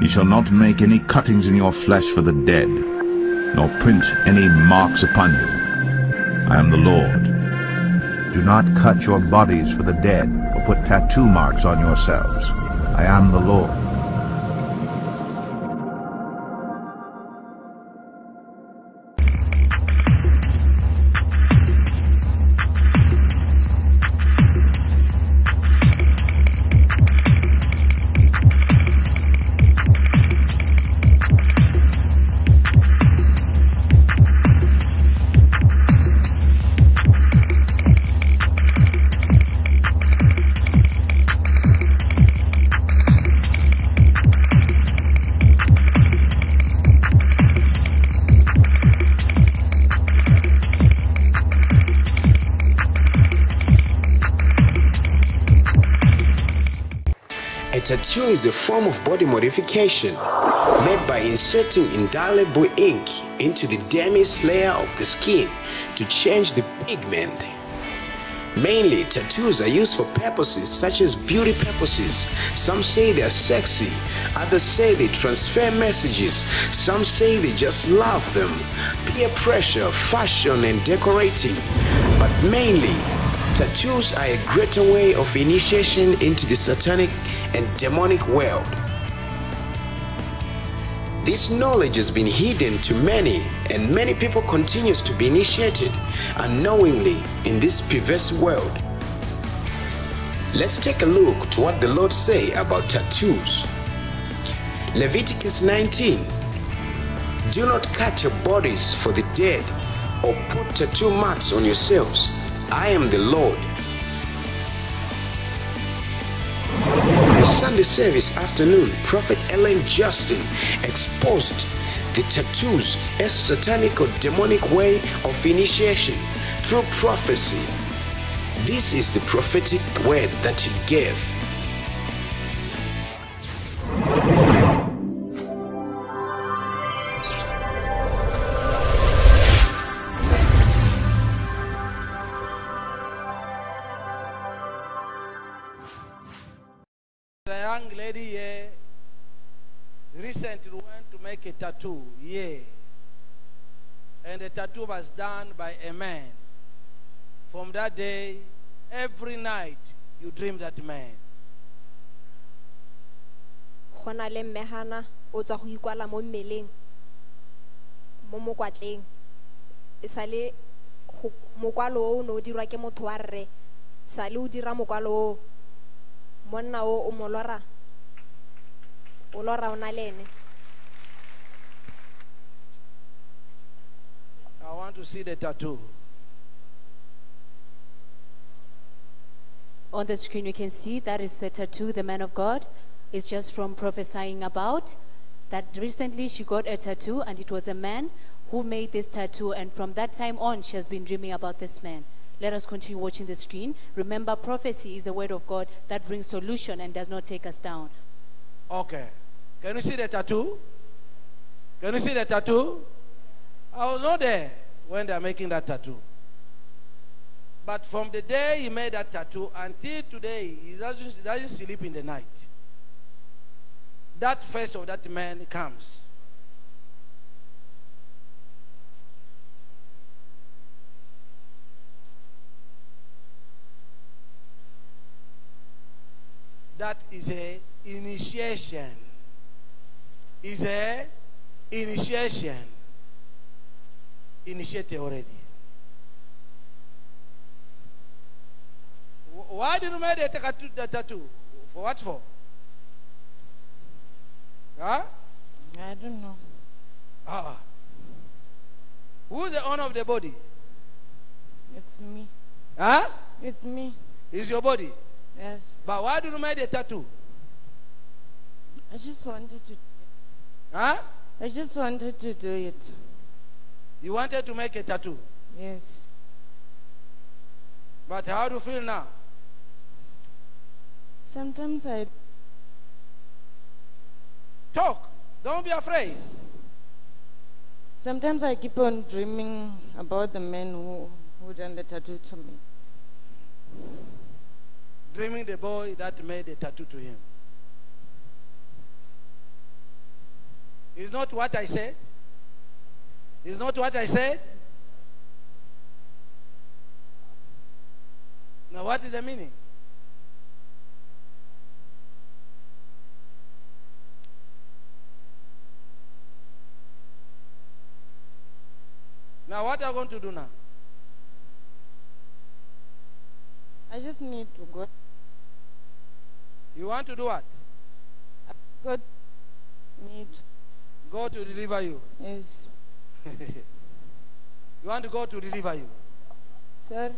Ye shall not make any cuttings in your flesh for the dead, nor print any marks upon you. I am the Lord. Do not cut your bodies for the dead, or put tattoo marks on yourselves. I am the Lord. Tattoo is a form of body modification made by inserting indelible ink into the dermis layer of the skin to change the pigment. Mainly, tattoos are used for purposes such as beauty purposes. Some say they are sexy, others say they transfer messages, some say they just love them. Peer pressure, fashion, and decorating. But mainly, tattoos are a greater way of initiation into the satanic and demonic world. This knowledge has been hidden to many, and many people continues to be initiated unknowingly in this perverse world. Let's take a look to what the Lord say about tattoos. Leviticus 19. Do not cut your bodies for the dead or put tattoo marks on yourselves. I am the Lord. Sunday service afternoon, Prophet Ellen Justin exposed the tattoos as satanic or demonic way of initiation through prophecy. This is the prophetic word that he gave. Young lady here recently went to make a tattoo yeah. And the tattoo was done by a man. From that day, every night you dream that man. le mmegana o tswa go ikwala mo mmeleng mo mokwatleng e sa le go- mokwalo o o ne o dirwa ke motho wa rre sa le o dira mokwalo monna o o mo lora o lora o na le ene I want to see the tattoo. On the screen, you can see that is the tattoo the man of God is just from prophesying about. That recently she got a tattoo, and it was a man who made this tattoo. And from that time on, she has been dreaming about this man. Let us continue watching the screen. Remember, prophecy is the word of God that brings solution and does not take us down. Okay. Can you see the tattoo? Can you see the tattoo? I was not there when they are making that tattoo. But from the day he made that tattoo until today, he doesn't, he doesn't sleep in the night. That face of that man comes. That is a initiation. Is a initiation. Initiated already. Why did you make the tattoo? The tattoo? For what for? Huh? I don't know. Ah. Who's the owner of the body? It's me. Huh? It's me. Is your body. Yes. But why did you make the tattoo? I just wanted to. Huh? I just wanted to do it. You wanted to make a tattoo. Yes. But how do you feel now? Sometimes I. Talk. Don't be afraid. Sometimes I keep on dreaming about the man who who done the tattoo to me. Dreaming the boy that made the tattoo to him. It's not what I said. It's not what I said. Now, what is the meaning? Now, what are you going to do now? I just need to go. You want to do what? God needs. God to deliver you. Yes. You want to go to deliver you. Sir?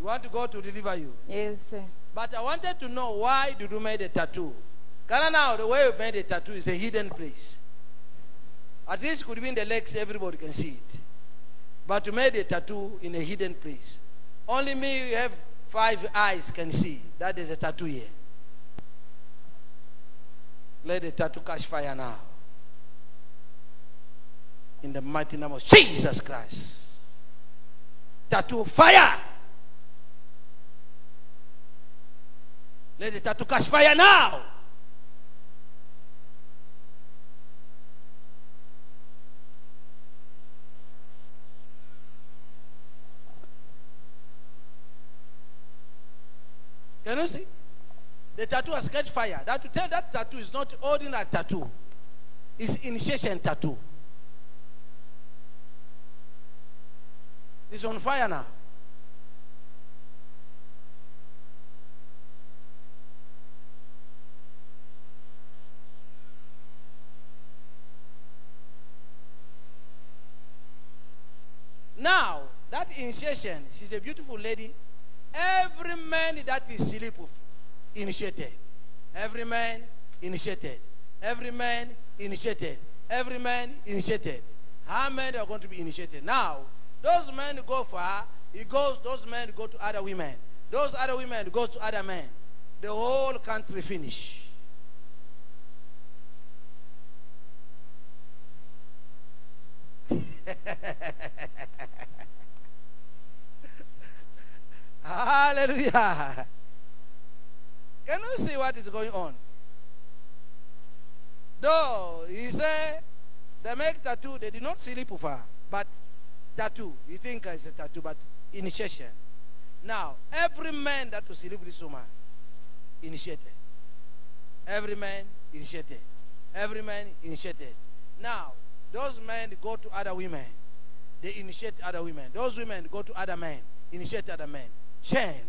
You want to go to deliver you. Yes, sir. But I wanted to know why did you made a tattoo? Ghana now, the way you made a tattoo is a hidden place. At least could be in the legs, everybody can see it. But you made a tattoo in a hidden place. Only me, you have five eyes, can see. That is a tattoo here. Let the tattoo catch fire now. In the mighty name of Jesus Christ. Tattoo fire. Let the tattoo catch fire now. Can you see? The tattoo has catch fire. That to tell that tattoo is not ordinary tattoo. It's initiation tattoo. It's on fire now. Now, that initiation, she's a beautiful lady. Every man that is sleep initiated. Every man initiated. Every man initiated. Every man initiated. How many are going to be initiated? Now, those men go far, it goes, those men go to other women. Those other women go to other men. The whole country finish. Hallelujah. Can you see what is going on? Though he said they make tattoo, they did not sleep with but tattoo. You think it's a tattoo, but initiation. Now, every man that was with this woman, initiated. Every man initiated. Every man initiated. Now, those men go to other women. They initiate other women. Those women go to other men. Initiate other men. Chain.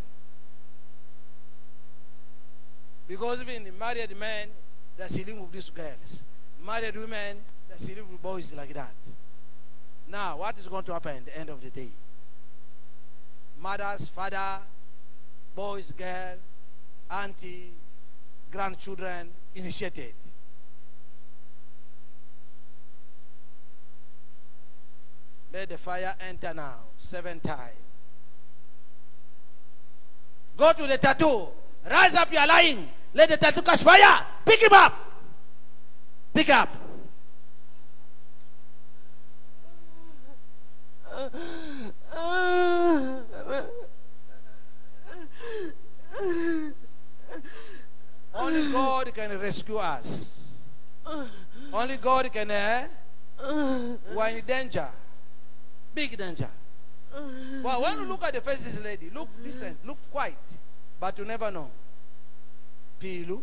Because even married men, they're sleeping with these girls. Married women, they're sleeping with boys like that. Now, what is going to happen at the end of the day? Mothers, father, boys, girl, auntie, grandchildren initiated. Let the fire enter now, seven times. Go to the tattoo. Rise up, you are lying. Let the tattoo catch fire. Pick him up. Pick up. Only God can rescue us. Only God can. Eh? We're in danger. Big danger. Well, when you look at the face of this lady, look, listen, look quiet, but you never know. Pilu.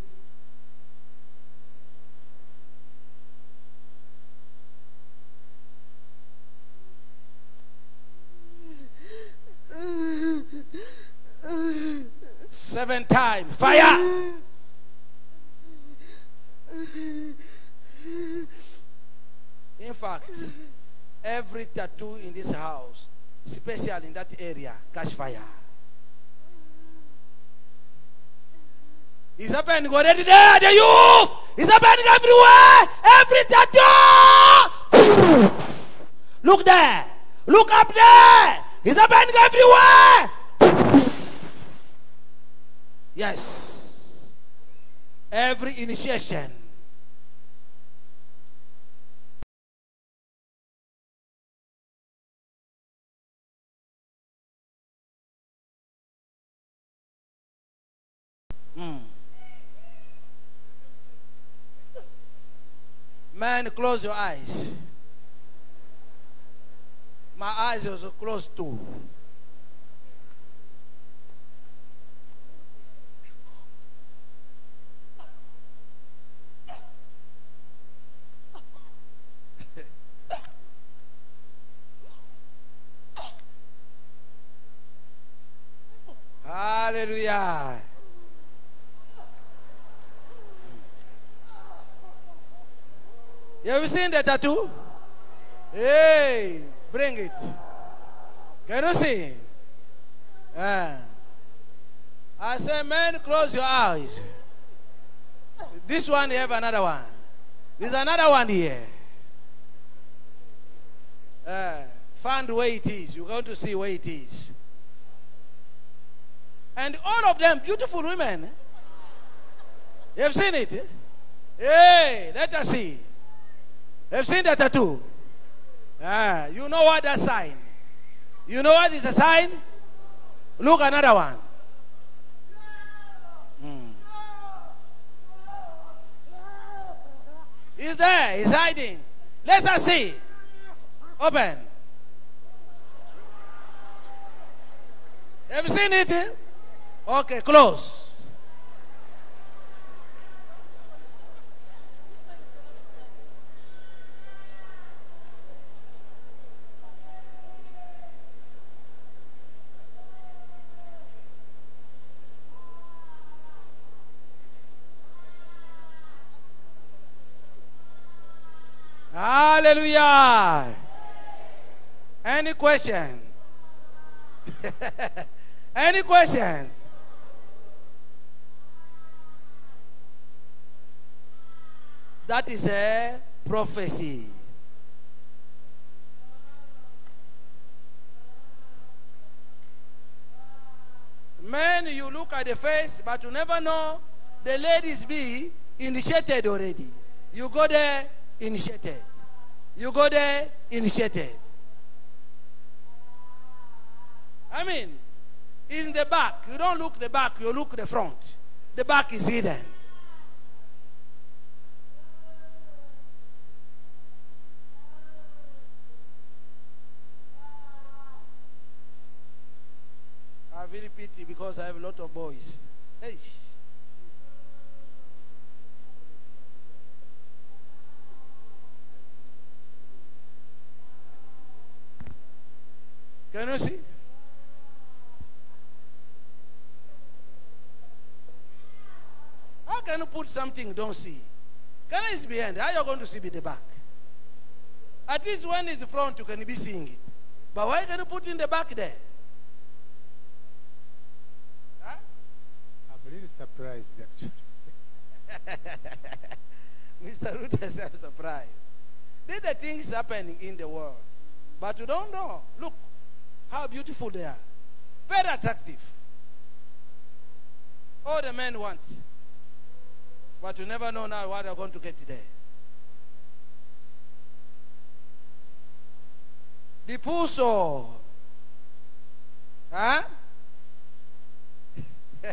Seven times. Fire! In fact, every tattoo in this house, especially in that area, catch fire. It's happening already there, the youth! It's happening everywhere! Every tattoo! Look there! Look up there! It's happening everywhere! Yes. Every initiation. Hmm. Man, close your eyes. My eyes also closed too. Hallelujah. You have seen the tattoo? Hey, bring it. Can you see? Ah. I say, man, close your eyes. This one, you have another one. There's another one here. Uh, find where it is. You're going to see where it is. And all of them beautiful women. You've seen it? Hey, let us see. You've seen the tattoo? Ah, you know what that sign? You know what is a sign? Look another one. Hmm. He's there. He's hiding. Let us see. Open. Have you seen it? Okay, close. Hallelujah. Any question? Any question? That is a prophecy. Men, you look at the face, but you never know the ladies be initiated already. You go there, initiated. You go there, initiated. I mean, in the back, you don't look the back, you look the front. The back is hidden. I really pity because I have a lot of boys. Hey. Can you see? How can you put something you don't see? Can is behind? How you going to see be the back? At least when it's the front, you can be seeing it. But why can you put in the back there? Huh? I'm really surprised actually. Mr. Ruth is I'm surprised. There are things happening in the world, but you don't know. Look how beautiful they are. Very attractive. All the men want. But you never know now what they're going to get there. The puso. Huh?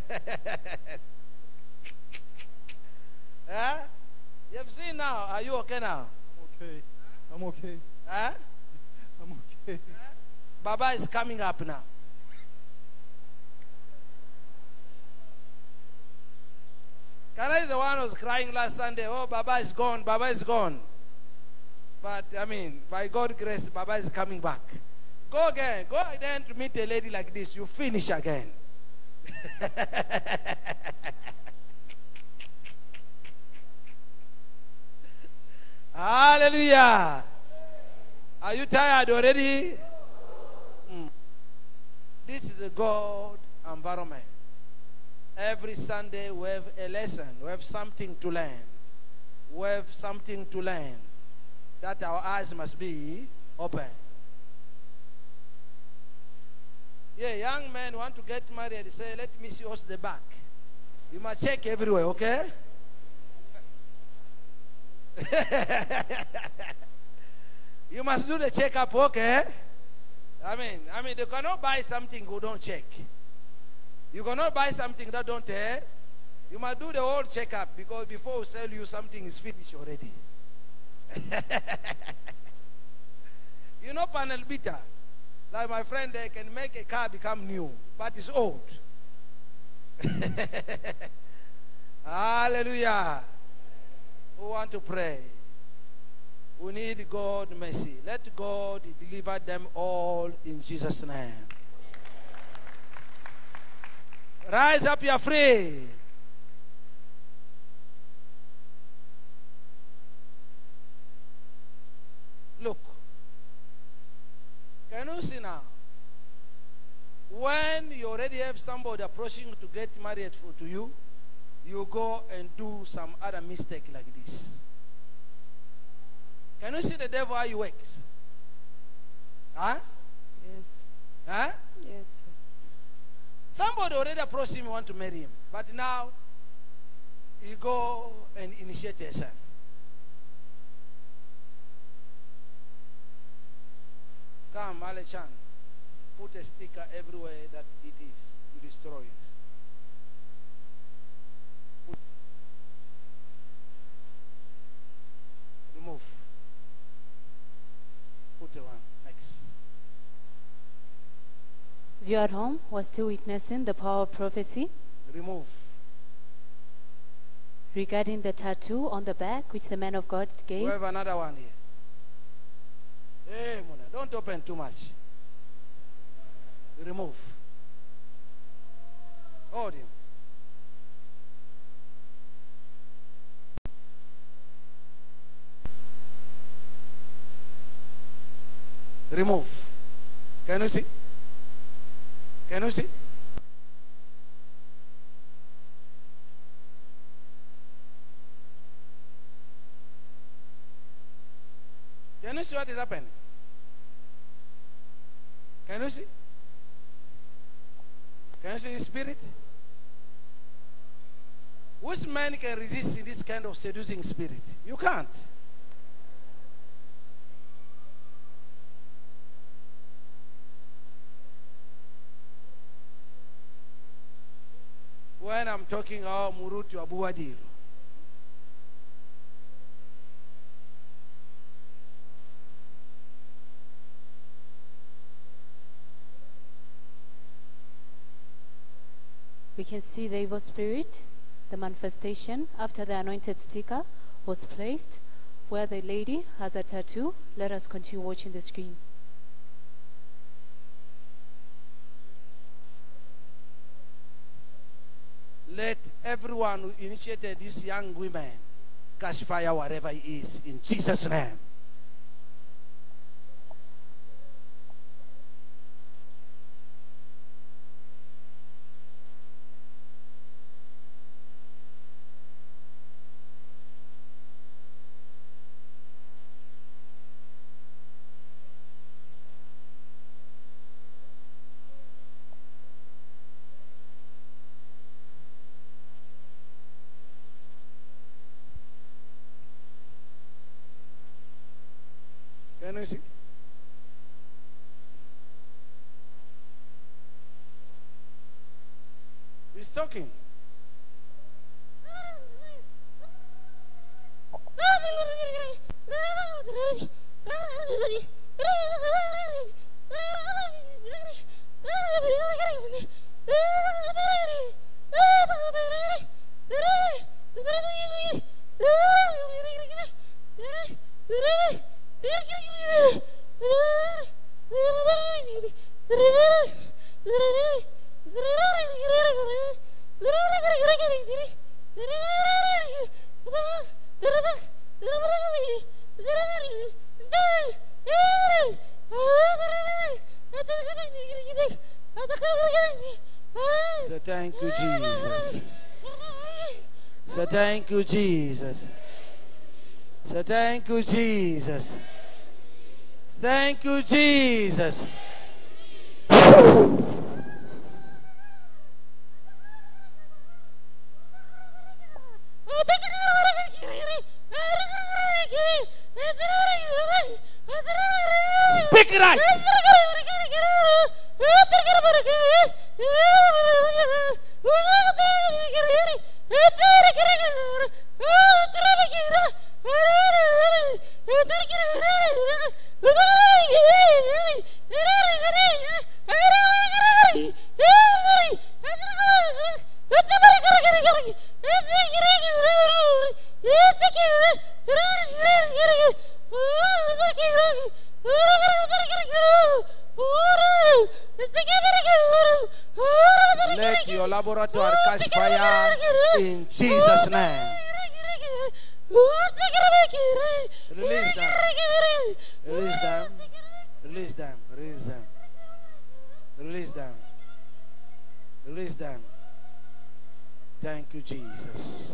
huh? You have seen now. Are you okay now? I'm okay. I'm okay. Huh? I'm okay. Baba is coming up now. Kana is the one who was crying last Sunday. Oh, Baba is gone. Baba is gone. But I mean, by God's grace, Baba is coming back. Go again. Go again to meet a lady like this. You finish again. Hallelujah. Are you tired already? This is a God environment. Every Sunday we have a lesson, we have something to learn. We have something to learn. That our eyes must be open. Yeah, young men want to get married, say, let me see what's the back. You must check everywhere, okay? you must do the checkup, okay? I mean, I mean, you cannot buy something who don't check. You cannot buy something that don't eh? You must do the whole checkup because before we sell you something is finished already. you know panel beater. Like my friend there can make a car become new, but it's old. Hallelujah. We want to pray. We need God mercy. Let God deliver them all in Jesus' name. Rise up, you're free. Look. Can you see now? When you already have somebody approaching to get married to you, you go and do some other mistake like this. Can you see the devil how he works? Huh? Yes. Huh? Yes. Somebody already approached him, want to marry him. But now, you go and initiate a yourself. Come, Alechan. Put a sticker everywhere that it is. You destroy it. Put- Remove. Put a one. Next. If you are at home, we're still witnessing the power of prophecy Remove. regarding the tattoo on the back which the man of God gave. We have another one here. Hey, Mona, don't open too much. Remove. Hold him. Remove. Can you see? Can you see? Can you see what is happening? Can you see? Can you see his spirit? Which man can resist in this kind of seducing spirit? You can't. When I'm talking, oh, Murutu Abuadil. We can see the evil spirit, the manifestation after the anointed sticker was placed where the lady has a tattoo. Let us continue watching the screen. Let everyone who initiated these young women catch fire wherever he is in Jesus' name. Can you see? He's talking. So thank you, Jesus. So thank you, Jesus. So thank you, Jesus. Thank you, Jesus. Speak right. Your laboratory catch fire in Jesus' name. Release them. Release them. Release them. Release them. Release them. Release them. Thank you, Jesus.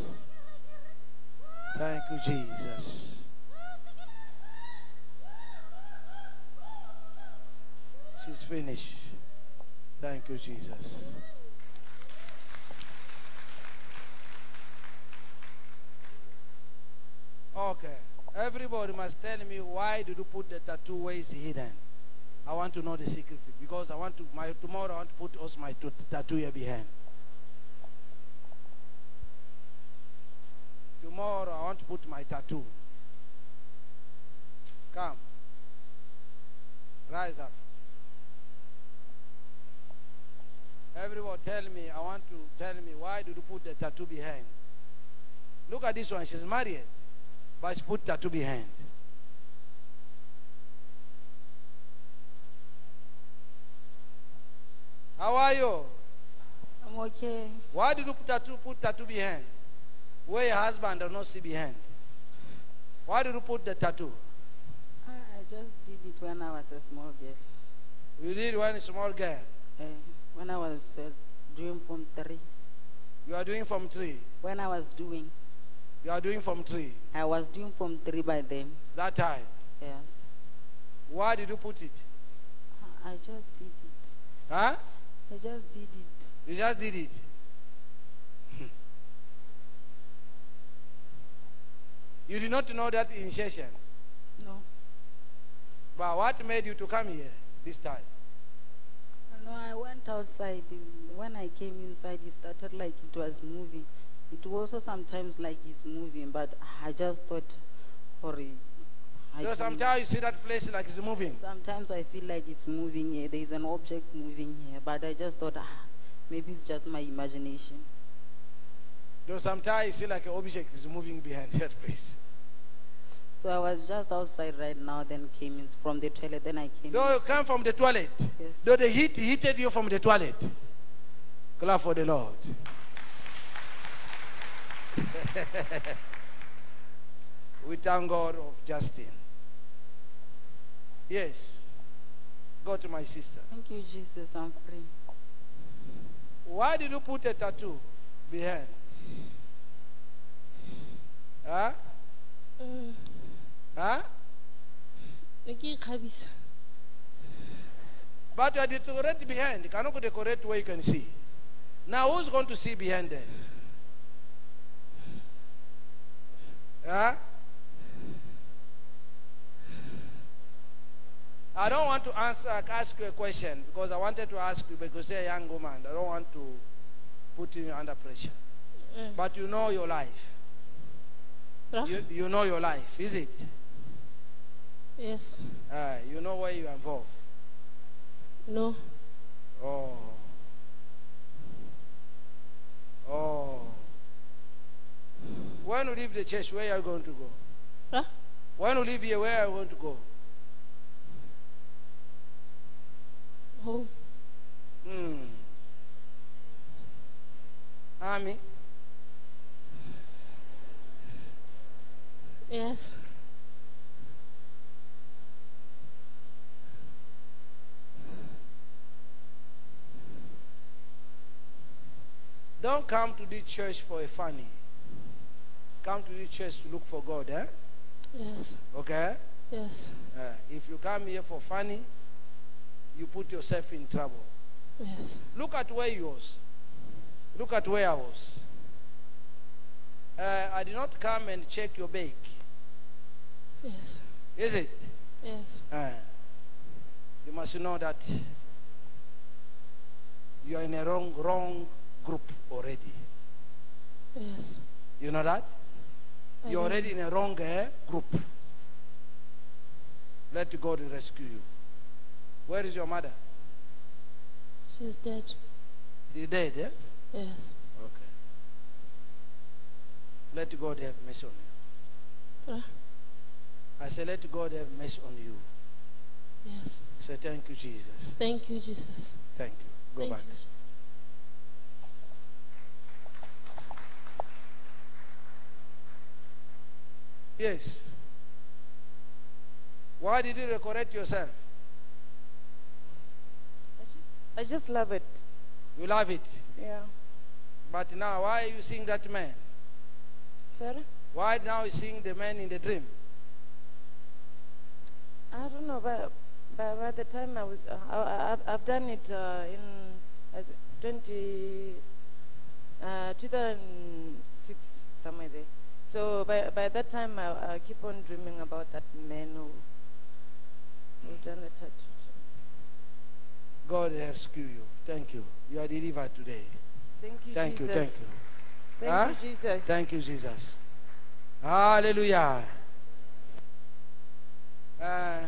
Thank you, Jesus. She's finished. Thank you, Jesus. Okay. Everybody must tell me why did you put the tattoo it's hidden? I want to know the secret because I want to my tomorrow I want to put also my tattoo here behind. Tomorrow I want to put my tattoo. Come. Rise up. Everyone tell me, I want to tell me why did you put the tattoo behind? Look at this one, she's married, but put tattoo behind. How are you? I'm okay. Why did you put tattoo, put tattoo behind? Where your husband does not see behind. Why did you put the tattoo? I, I just did it when I was a small girl. You did when a small girl. Uh, when I was uh, doing from 3. You are doing from three. When I was doing, You are doing from three. I was doing Form 3 by then. That time. Yes. Why did you put it? I I just did it. Huh? I just did it. You just did it. you did not know that initiation. No. But what made you to come here this time? No, I went outside. When I came inside, it started like it was moving. It was also sometimes like it's moving, but I just thought, sorry. I So sometimes you see that place like it's moving. Sometimes I feel like it's moving here. There is an object moving here, but I just thought, ah, maybe it's just my imagination. Though sometimes you see like an object is moving behind that place. So I was just outside right now, then came in from the toilet. Then I came. Though you come from the toilet. Yes. Though the heat heated you from the toilet. Clap for the Lord. we thank God of Justin. Yes. Go to my sister. Thank you, Jesus. I'm free. Why did you put a tattoo behind? Huh? Mm. Huh? ne ke But you are decorate behind. You cannot decorate where you can see. Now who's going to see behind there? Huh? I don't want to answer, ask you a question because I wanted to ask you because you're a young woman. I don't want to put you under pressure. Mm. But you know your life. You, you know your life, is it? yes Uh, you know where you are involved. no Oh. Oh. When you leave the church, where are you going to go? Ra? When you leave here, where are you going to go? home Hmm. Army? yes Don't come to this church for a funny. Come to this church to look for God, eh? yes Okay? yes Uh, if you come here for funny, you put yourself in trouble. yes Look at where you was. Look at where I was. Uh, I did not come and check your bake. yes Is it? yes Uh, you must know that you are in a wrong, wrong group already. yes You know that? You're already in a wrong uh, group. Let God rescue you. Where is your mother? she's dead She's dead, eh? yes Okay. Let God have mercy on you. Right. I say, let God have mercy on you. Yes. Say, thank you, Jesus. Thank you, Jesus. Thank you. Go Thank back. you, Jesus. Yes. Why did you decorate yourself? I just, I just love it. You love it. Yeah. But now, why are you seeing that man? Sir? Why now you seeing the man in the dream? I don't know, but by, by the time I was, uh, I, I've, I've done it uh, in uh, 20, uh, 2006, somewhere there. So by, by that time, I, I keep on dreaming about that man who, who done the tattoo. God rescue you. Thank you. You are delivered today. Thank you, Thank you, thank you. Thank Huh? you, Jesus. Thank you, Jesus. Hallelujah. Uh,